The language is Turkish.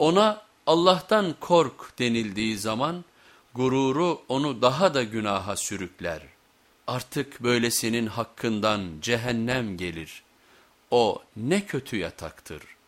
Ona Allah'tan kork denildiği zaman gururu onu daha da günaha sürükler. Artık böylesinin hakkından cehennem gelir. O ne kötü yataktır.''